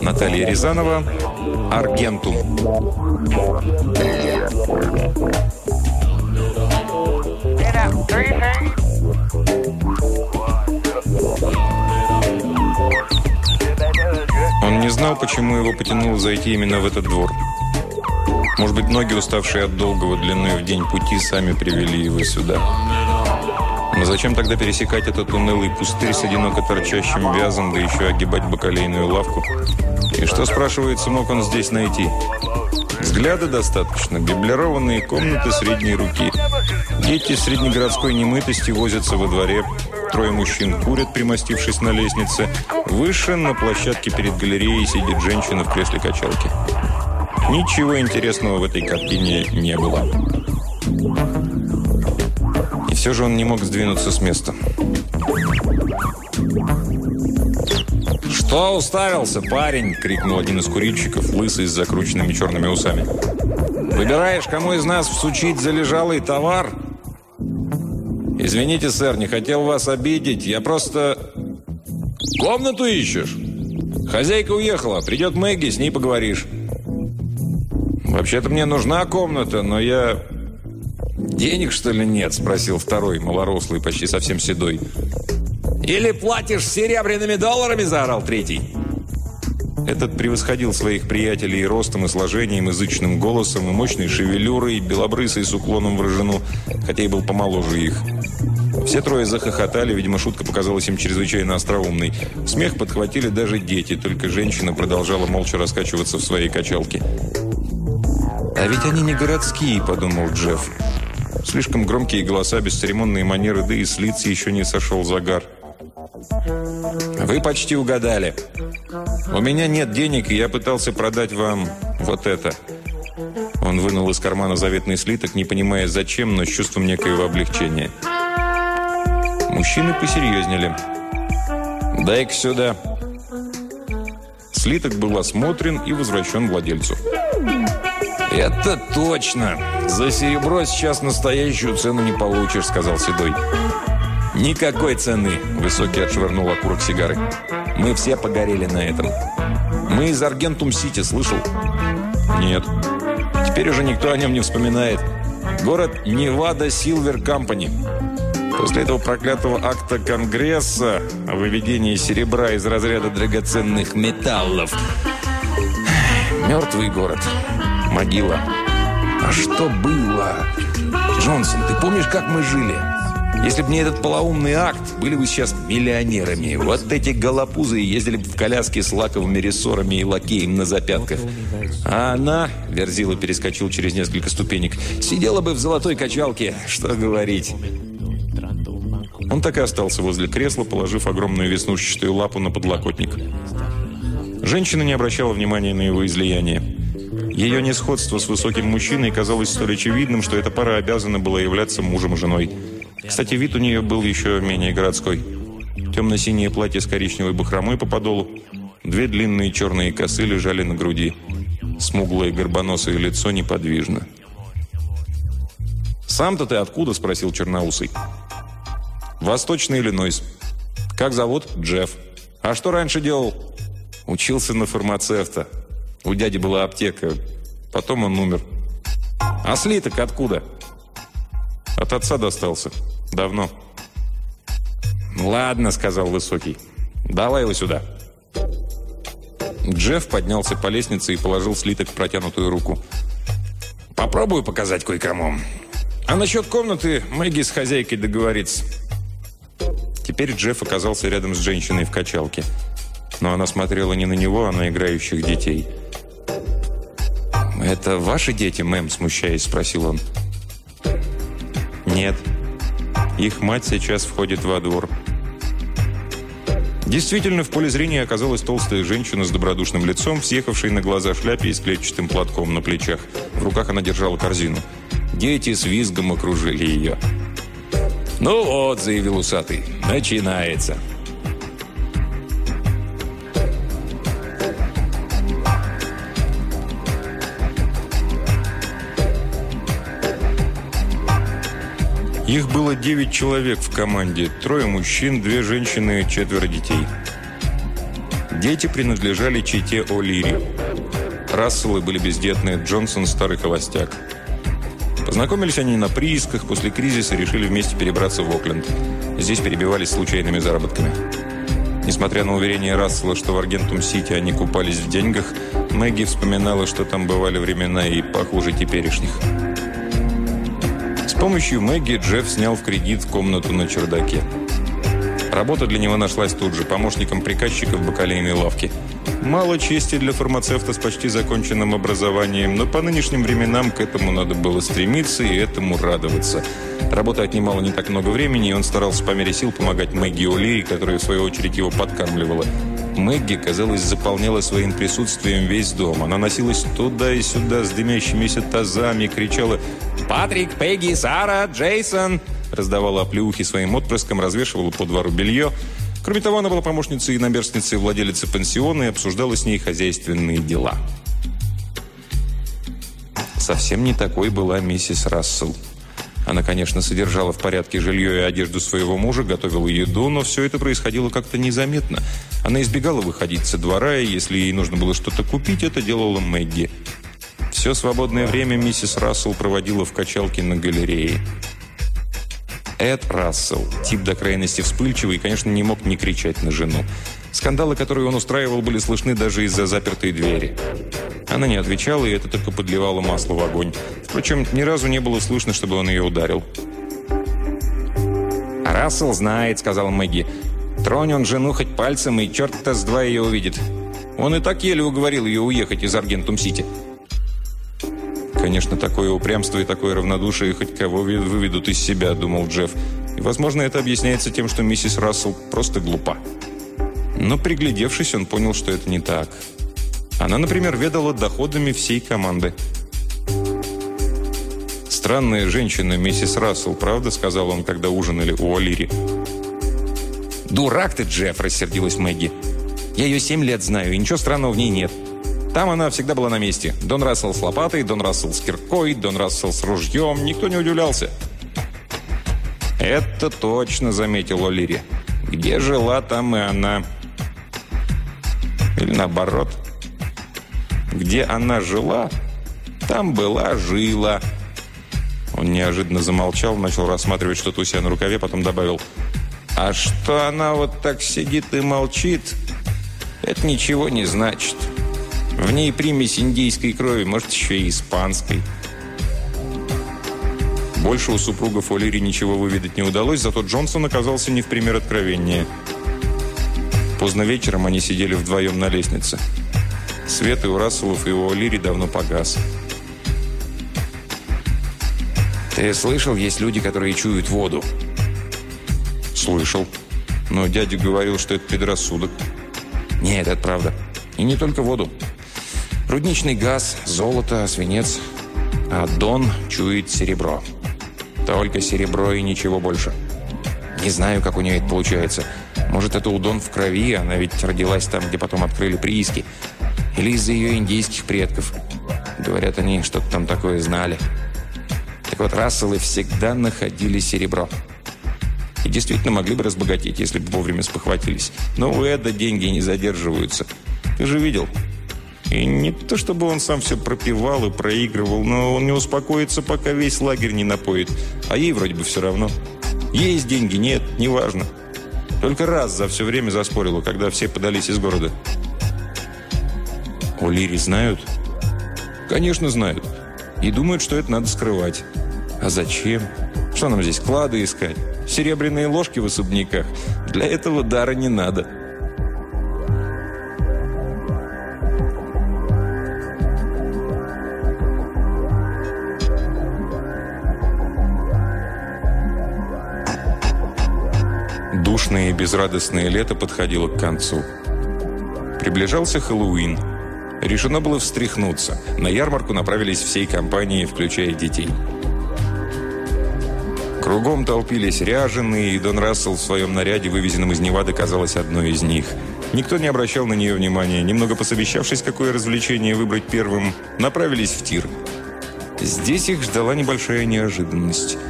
Наталья Рязанова, Аргентум. Он не знал, почему его потянуло зайти именно в этот двор. Может быть, ноги, уставшие от долгого длиной в день пути, сами привели его сюда. Зачем тогда пересекать этот унылый пустырь с одиноко торчащим вязом, да еще огибать бакалейную лавку? И что, спрашивается, мог он здесь найти? Взгляда достаточно, библированные комнаты средней руки. Дети среднегородской немытости возятся во дворе. Трое мужчин курят, примостившись на лестнице. Выше, на площадке перед галереей, сидит женщина в кресле качалки. Ничего интересного в этой картине не было. Все же он не мог сдвинуться с места. «Что уставился, парень?» – крикнул один из курильщиков, лысый с закрученными черными усами. «Выбираешь, кому из нас всучить залежалый товар?» «Извините, сэр, не хотел вас обидеть. Я просто...» «Комнату ищешь?» «Хозяйка уехала. Придет Мэгги, с ней поговоришь». «Вообще-то мне нужна комната, но я...» «Денег, что ли, нет?» – спросил второй, малорослый, почти совсем седой. «Или платишь серебряными долларами?» – заорал третий. Этот превосходил своих приятелей и ростом, и сложением, язычным голосом, и мощной шевелюрой, и белобрысой с уклоном в рыжину, хотя и был помоложе их. Все трое захохотали, видимо, шутка показалась им чрезвычайно остроумной. Смех подхватили даже дети, только женщина продолжала молча раскачиваться в своей качалке. «А ведь они не городские», – подумал Джефф. Слишком громкие голоса, бесцеремонные манеры, да и с лиц еще не сошел загар. «Вы почти угадали. У меня нет денег, и я пытался продать вам вот это». Он вынул из кармана заветный слиток, не понимая зачем, но с чувством некоего облегчения. Мужчины посерьезнели. «Дай-ка сюда». Слиток был осмотрен и возвращен владельцу. «Это точно! За серебро сейчас настоящую цену не получишь», — сказал Седой. «Никакой цены!» – Высокий отшвырнул окурок сигары. «Мы все погорели на этом. Мы из Аргентум-Сити, слышал?» «Нет». «Теперь уже никто о нем не вспоминает. Город Невада Силвер Компани. После этого проклятого акта Конгресса о выведении серебра из разряда драгоценных металлов. Мертвый город. Могила. А что было? Джонсон, ты помнишь, как мы жили?» Если бы не этот полоумный акт, были бы сейчас миллионерами. Вот эти голопузы ездили бы в коляске с лаковыми рессорами и лакеем на запятках. А она, Верзила перескочил через несколько ступенек, сидела бы в золотой качалке. Что говорить. Он так и остался возле кресла, положив огромную веснушчатую лапу на подлокотник. Женщина не обращала внимания на его излияние. Ее несходство с высоким мужчиной казалось столь очевидным, что эта пара обязана была являться мужем и женой. Кстати, вид у нее был еще менее городской. Темно-синее платье с коричневой бахромой по подолу. Две длинные черные косы лежали на груди. Смуглое горбоносое лицо неподвижно. «Сам-то ты откуда?» – спросил Черноусый. «Восточный Иллинойс». «Как зовут?» «Джефф». «А что раньше делал?» «Учился на фармацевта. У дяди была аптека. Потом он умер». «А слиток откуда?» От отца достался. Давно. «Ладно», — сказал Высокий. «Давай его сюда». Джефф поднялся по лестнице и положил слиток в протянутую руку. «Попробую показать кое-кому. А насчет комнаты Мэгги с хозяйкой договорится». Теперь Джефф оказался рядом с женщиной в качалке. Но она смотрела не на него, а на играющих детей. «Это ваши дети, мэм?» – смущаясь, спросил он. Нет. Их мать сейчас входит во двор. Действительно, в поле зрения оказалась толстая женщина с добродушным лицом, съехавшей на глаза шляпе и с клетчатым платком на плечах. В руках она держала корзину. Дети с визгом окружили ее. «Ну вот», — заявил усатый, — «начинается». Их было девять человек в команде. Трое мужчин, две женщины, четверо детей. Дети принадлежали чите О'Лири. Расселы были бездетные, Джонсон – старый холостяк. Познакомились они на приисках, после кризиса решили вместе перебраться в Окленд. Здесь перебивались случайными заработками. Несмотря на уверение Рассела, что в Аргентум-Сити они купались в деньгах, Мэгги вспоминала, что там бывали времена и похуже теперешних. Помощью Мэгги Джефф снял в кредит комнату на чердаке. Работа для него нашлась тут же, помощником приказчика в бакалейной лавке. Мало чести для фармацевта с почти законченным образованием, но по нынешним временам к этому надо было стремиться и этому радоваться. Работа отнимала не так много времени, и он старался по мере сил помогать Мэгги О'Лири, которая в свою очередь его подкармливала. Мэгги, казалось, заполняла своим присутствием весь дом. Она носилась туда и сюда с дымящимися тазами, кричала «Патрик, Пегги, Сара, Джейсон!» раздавала оплеухи своим отпрыскам, развешивала по двору белье. Кроме того, она была помощницей и наперстницей владелицы пансиона и обсуждала с ней хозяйственные дела. Совсем не такой была миссис Рассел. Она, конечно, содержала в порядке жилье и одежду своего мужа, готовила еду, но все это происходило как-то незаметно. Она избегала выходить со двора, и если ей нужно было что-то купить, это делала Мэгги. Все свободное время миссис Рассел проводила в качалке на галерее. Эд Рассел, тип до крайности вспыльчивый, конечно, не мог не кричать на жену. Скандалы, которые он устраивал, были слышны даже из-за запертой двери. Она не отвечала, и это только подливало масло в огонь. Впрочем, ни разу не было слышно, чтобы он ее ударил. «Рассел знает», — сказал Мэгги. «Тронь он жену хоть пальцем, и черт-то с два ее увидит. Он и так еле уговорил ее уехать из Аргентум-Сити». «Конечно, такое упрямство и такое равнодушие хоть кого выведут из себя», – думал Джефф. И, возможно, это объясняется тем, что миссис Рассел просто глупа. Но, приглядевшись, он понял, что это не так. Она, например, ведала доходами всей команды. «Странная женщина, миссис Рассел, правда?» – сказал он, когда ужинали у О'Лири. «Дурак ты, Джефф!» – рассердилась Мэгги. «Я ее семь лет знаю, и ничего странного в ней нет». Там она всегда была на месте. Дон Рассел с лопатой, Дон Рассел с киркой, Дон Рассел с ружьем. Никто не удивлялся. «Это точно», — заметил О'Лири. «Где жила, там и она». Или наоборот. Где она жила, там была жила. Он неожиданно замолчал, начал рассматривать что-то у себя на рукаве, потом добавил. «А что она вот так сидит и молчит, это ничего не значит». В ней примесь индийской крови, может, еще и испанской. Больше у супругов О'Лири ничего выведать не удалось, зато Джонсон оказался не в пример откровения. Поздно вечером они сидели вдвоем на лестнице. Свет и у Расселов, и у О'Лири давно погас. «Ты слышал, есть люди, которые чуют воду?» «Слышал. Но дядя говорил, что это предрассудок». «Нет, это правда. И не только воду. Рудничный газ, золото, свинец. А Дон чует серебро. Только серебро и ничего больше. Не знаю, как у нее это получается. Может, это у Дон в крови, она ведь родилась там, где потом открыли прииски. Или из-за ее индийских предков. Говорят, они что-то там такое знали. Так вот, Расселы всегда находили серебро. И действительно могли бы разбогатеть, если бы вовремя спохватились. Но у Эда деньги не задерживаются. Ты же видел, и не то, чтобы он сам все пропивал и проигрывал, но он не успокоится, пока весь лагерь не напоит. А ей вроде бы все равно. Есть деньги, нет, неважно. Только раз за все время заспорила, когда все подались из города. У Лири знают? Конечно, знают. И думают, что это надо скрывать. А зачем? Что нам здесь, клады искать? Серебряные ложки в особняках? Для этого дара не надо. Душное и безрадостное лето подходило к концу. Приближался Хэллоуин. Решено было встряхнуться. На ярмарку направились всей компанией, включая детей. Кругом толпились ряженые, и Дон Рассел в своем наряде, вывезенном из Невады, казалась одной из них. Никто не обращал на нее внимания. Немного посовещавшись, какое развлечение выбрать первым, направились в тир. Здесь их ждала небольшая неожиданность –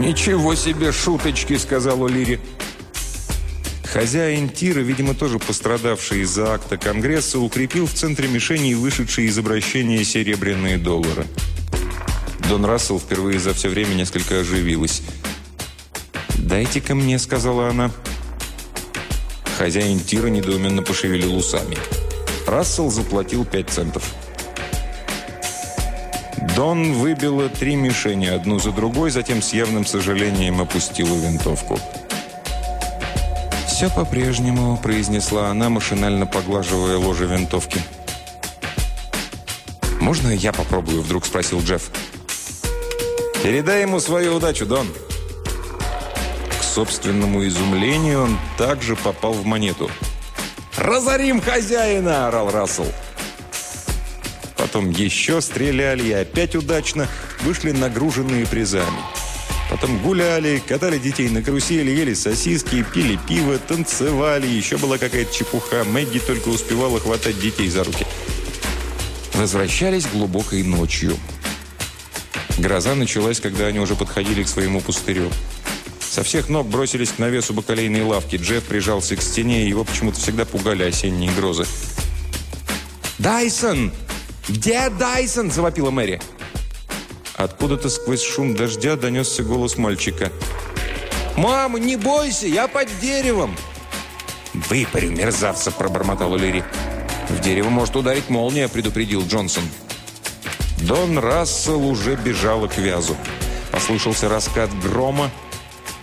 «Ничего себе шуточки!» – сказал Лири. Хозяин тира, видимо, тоже пострадавший из-за акта Конгресса, укрепил в центре мишени вышедшие из обращения серебряные доллары. Дон Рассел впервые за все время несколько оживилась. «Дайте-ка мне», — сказала она. Хозяин тира недоуменно пошевелил усами. Рассел заплатил пять центов. Дон выбила три мишени, одну за другой, затем с явным сожалением опустила винтовку. «Все по-прежнему», – произнесла она, машинально поглаживая ложе винтовки. «Можно я попробую?» – вдруг спросил Джефф. «Передай ему свою удачу, Дон». К собственному изумлению он также попал в монету. «Разорим хозяина!» – орал Рассел. Потом еще стреляли и опять удачно вышли нагруженные призами. Потом гуляли, катали детей на карусели, ели сосиски, пили пиво, танцевали. Еще была какая-то чепуха. Мэгги только успевала хватать детей за руки. Возвращались глубокой ночью. Гроза началась, когда они уже подходили к своему пустырю. Со всех ног бросились к навесу бакалейной лавки. Джефф прижался к стене, и его почему-то всегда пугали осенние грозы. «Дайсон! Где Дайсон?» – завопила Мэри. Откуда-то сквозь шум дождя донесся голос мальчика. «Мама, не бойся, я под деревом!» «Выпарю, мерзавца!» – пробормотал Лири. «В дерево может ударить молния», – предупредил Джонсон. Дон Рассел уже бежала к вязу. Послышался раскат грома,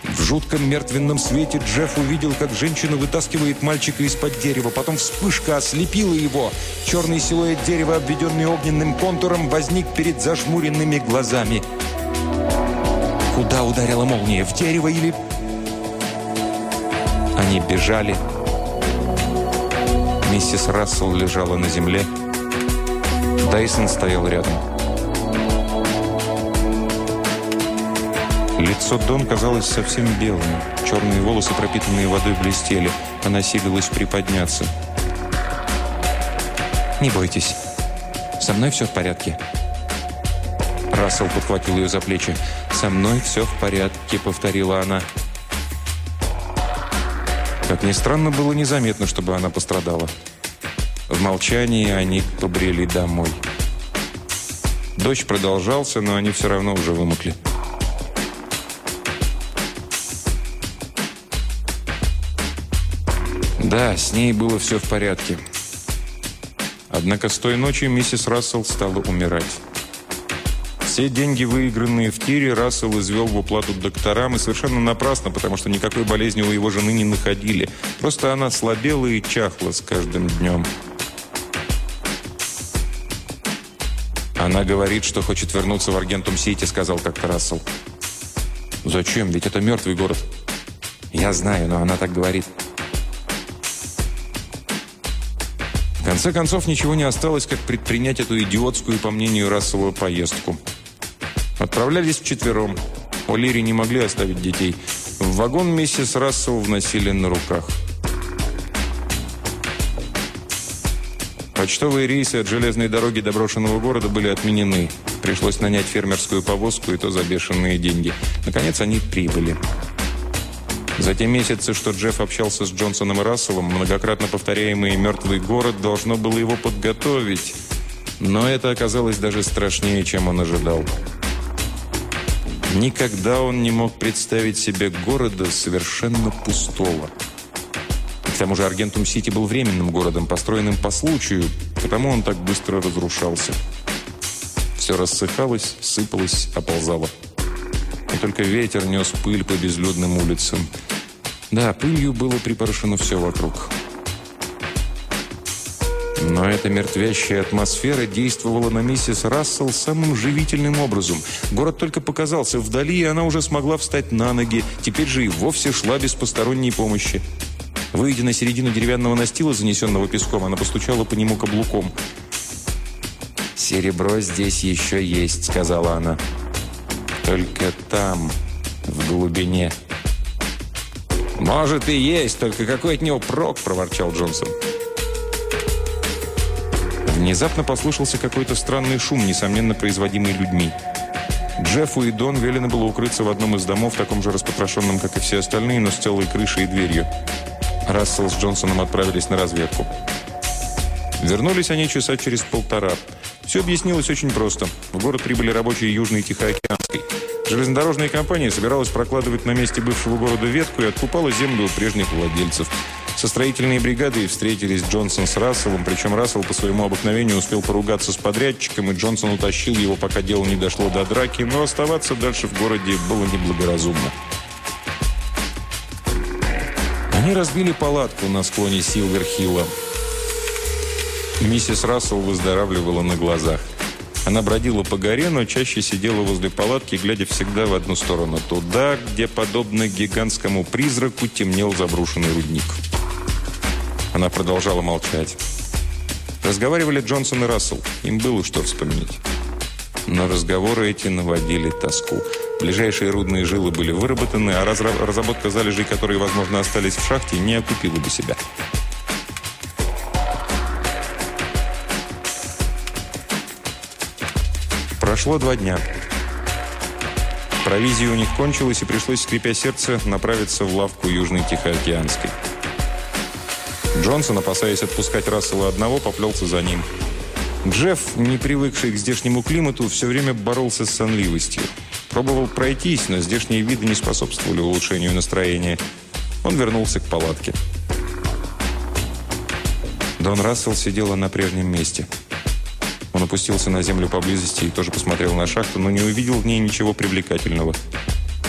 в жутком мертвенном свете Джефф увидел, как женщина вытаскивает мальчика из-под дерева. Потом вспышка ослепила его. Черный силуэт дерева, обведенный огненным контуром, возник перед зажмуренными глазами. Куда ударила молния? В дерево или... Они бежали. Миссис Рассел лежала на земле. Дайсон стоял рядом. Лицо Дон казалось совсем белым. Черные волосы, пропитанные водой, блестели. Она силилась приподняться. «Не бойтесь. Со мной все в порядке». Рассел подхватил ее за плечи. «Со мной все в порядке», — повторила она. Как ни странно, было незаметно, чтобы она пострадала. В молчании они побрели домой. Дождь продолжался, но они все равно уже вымокли. Да, с ней было все в порядке. Однако с той ночи миссис Рассел стала умирать. Все деньги, выигранные в тире, Рассел извел в уплату докторам, и совершенно напрасно, потому что никакой болезни у его жены не находили. Просто она слабела и чахла с каждым днем. «Она говорит, что хочет вернуться в Аргентум-Сити», — сказал как-то Рассел. «Зачем? Ведь это мертвый город». «Я знаю, но она так говорит». Конце концов, ничего не осталось, как предпринять эту идиотскую, по мнению Рассела, поездку. Отправлялись вчетвером. О'Лири не могли оставить детей. В вагон миссис Рассел вносили на руках. Почтовые рейсы от железной дороги до брошенного города были отменены. Пришлось нанять фермерскую повозку, и то за бешеные деньги. Наконец они прибыли. За те месяцы, что Джефф общался с Джонсоном и Расселом, многократно повторяемый «мертвый город» должно было его подготовить. Но это оказалось даже страшнее, чем он ожидал. Никогда он не мог представить себе города совершенно пустого. К тому же Аргентум-Сити был временным городом, построенным по случаю, потому он так быстро разрушался. Все рассыхалось, сыпалось, оползало. И только ветер нес пыль по безлюдным улицам – да, пылью было припорошено все вокруг. Но эта мертвящая атмосфера действовала на миссис Рассел самым живительным образом. Город только показался вдали, и она уже смогла встать на ноги. Теперь же и вовсе шла без посторонней помощи. Выйдя на середину деревянного настила, занесенного песком, она постучала по нему каблуком. «Серебро здесь еще есть», — сказала она. «Только там, в глубине». «Может и есть, только какой от него прок?» – проворчал Джонсон. Внезапно послышался какой-то странный шум, несомненно производимый людьми. Джеффу и Дон велено было укрыться в одном из домов, таком же распотрошенном, как и все остальные, но с целой крышей и дверью. Рассел с Джонсоном отправились на разведку. Вернулись они часа через полтора. Все объяснилось очень просто. В город прибыли рабочие Южной Тихоокеанской. Железнодорожная компания собиралась прокладывать на месте бывшего города ветку и откупала землю у прежних владельцев. Со строительной бригадой встретились Джонсон с Расселом, причем Рассел по своему обыкновению успел поругаться с подрядчиком, и Джонсон утащил его, пока дело не дошло до драки, но оставаться дальше в городе было неблагоразумно. Они разбили палатку на склоне Силверхилла. Миссис Рассел выздоравливала на глазах. Она бродила по горе, но чаще сидела возле палатки, глядя всегда в одну сторону, туда, где, подобно гигантскому призраку, темнел заброшенный рудник. Она продолжала молчать. Разговаривали Джонсон и Рассел. Им было что вспомнить. Но разговоры эти наводили тоску. Ближайшие рудные жилы были выработаны, а разработка залежей, которые, возможно, остались в шахте, не окупила бы себя. Прошло два дня. Провизия у них кончилась, и пришлось, скрипя сердце, направиться в лавку Южной Тихоокеанской. Джонсон, опасаясь отпускать Рассела одного, поплелся за ним. Джефф, не привыкший к здешнему климату, все время боролся с сонливостью. Пробовал пройтись, но здешние виды не способствовали улучшению настроения. Он вернулся к палатке. Дон Рассел сидела на прежнем месте. Он опустился на землю поблизости и тоже посмотрел на шахту, но не увидел в ней ничего привлекательного.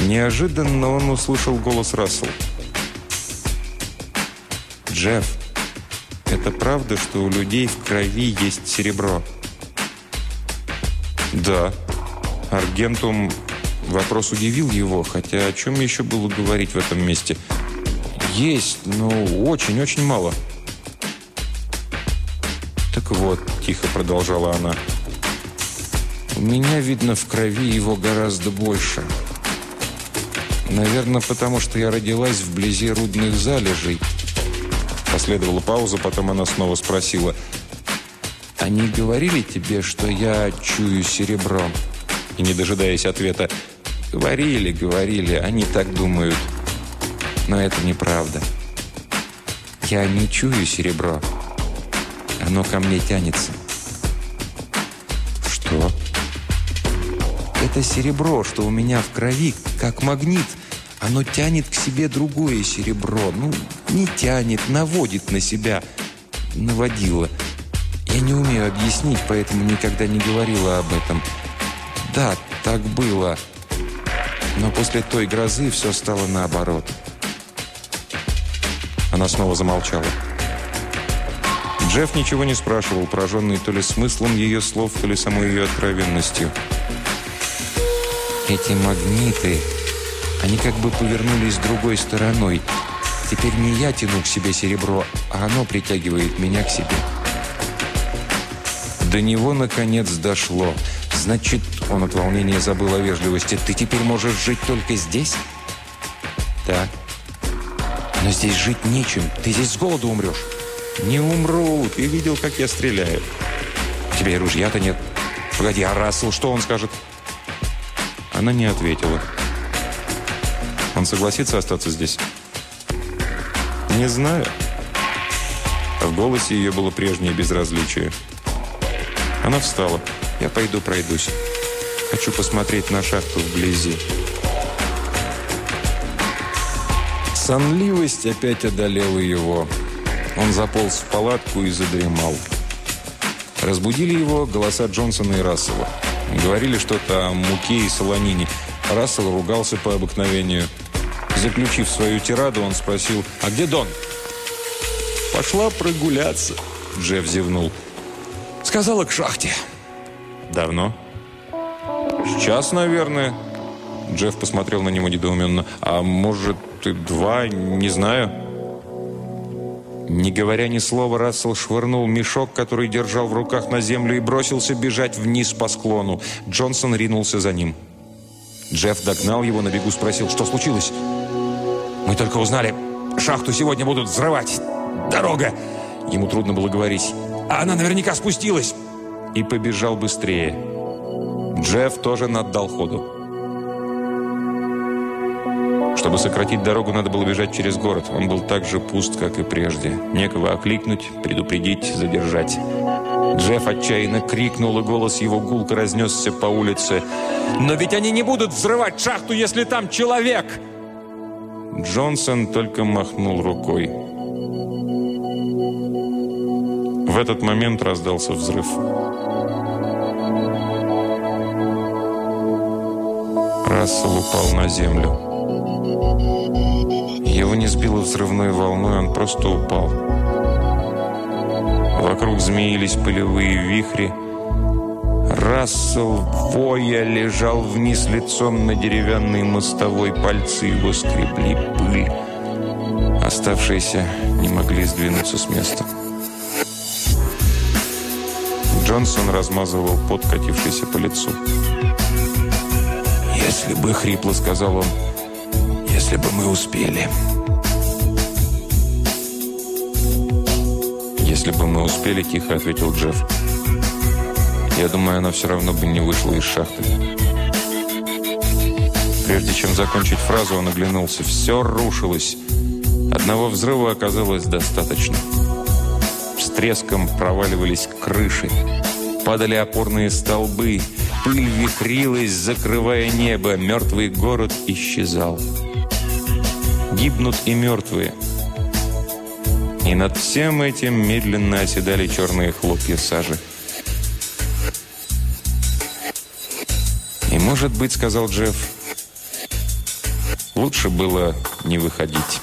Неожиданно он услышал голос Рассел. «Джефф, это правда, что у людей в крови есть серебро?» «Да». Аргентум... Вопрос удивил его, хотя о чем еще было говорить в этом месте? «Есть, но очень-очень мало». «Так вот», — тихо продолжала она, — «у меня, видно, в крови его гораздо больше. Наверное, потому что я родилась вблизи рудных залежей». Последовала пауза, потом она снова спросила. «Они говорили тебе, что я чую серебро?» И, не дожидаясь ответа, «Говорили, говорили, они так думают. Но это неправда. Я не чую серебро. Оно ко мне тянется». «Что?» «Это серебро, что у меня в крови, как магнит». Оно тянет к себе другое серебро. Ну, не тянет, наводит на себя. Наводило. Я не умею объяснить, поэтому никогда не говорила об этом. Да, так было. Но после той грозы все стало наоборот. Она снова замолчала. Джефф ничего не спрашивал, пораженный то ли смыслом ее слов, то ли самой ее откровенностью. Эти магниты они как бы повернулись другой стороной. Теперь не я тяну к себе серебро, а оно притягивает меня к себе. До него, наконец, дошло. Значит, он от волнения забыл о вежливости. Ты теперь можешь жить только здесь? Так. Но здесь жить нечем. Ты здесь с голоду умрешь. Не умру. Ты видел, как я стреляю. У тебя и ружья-то нет. Погоди, а Рассел, что он скажет? Она не ответила. Он согласится остаться здесь? Не знаю. В голосе ее было прежнее безразличие. Она встала. Я пойду пройдусь. Хочу посмотреть на шахту вблизи. Сонливость опять одолела его. Он заполз в палатку и задремал. Разбудили его голоса Джонсона и Рассела. Говорили что-то о муке и солонине. Рассел ругался по обыкновению – Заключив свою тираду, он спросил, «А где Дон?» «Пошла прогуляться», — Джефф зевнул. «Сказала к шахте». «Давно?» «Сейчас, наверное». Джефф посмотрел на него недоуменно. «А может, и два? Не знаю». Не говоря ни слова, Рассел швырнул мешок, который держал в руках на землю, и бросился бежать вниз по склону. Джонсон ринулся за ним. Джефф догнал его, на бегу спросил, что случилось. Мы только узнали, шахту сегодня будут взрывать. Дорога!» Ему трудно было говорить. «А она наверняка спустилась!» И побежал быстрее. Джефф тоже наддал ходу. Чтобы сократить дорогу, надо было бежать через город. Он был так же пуст, как и прежде. Некого окликнуть, предупредить, задержать. Джефф отчаянно крикнул, и голос его гулко разнесся по улице. «Но ведь они не будут взрывать шахту, если там человек!» Джонсон только махнул рукой. В этот момент раздался взрыв. Рассел упал на землю. Его не сбило взрывной волной, он просто упал. Вокруг змеились пылевые вихри. Рассел, воя, лежал вниз лицом на деревянной мостовой. Пальцы его скребли пыль. Оставшиеся не могли сдвинуться с места. Джонсон размазывал пот, катившийся по лицу. «Если бы, — хрипло сказал он, — если бы мы успели». «Если бы мы успели, — тихо ответил Джефф. Я думаю, она все равно бы не вышла из шахты». Прежде чем закончить фразу, он оглянулся. Все рушилось. Одного взрыва оказалось достаточно. С треском проваливались крыши. Падали опорные столбы. Пыль вихрилась, закрывая небо. Мертвый город исчезал. Гибнут и мертвые. И над всем этим медленно оседали черные хлопья сажи. «И, может быть, — сказал Джефф, — лучше было не выходить».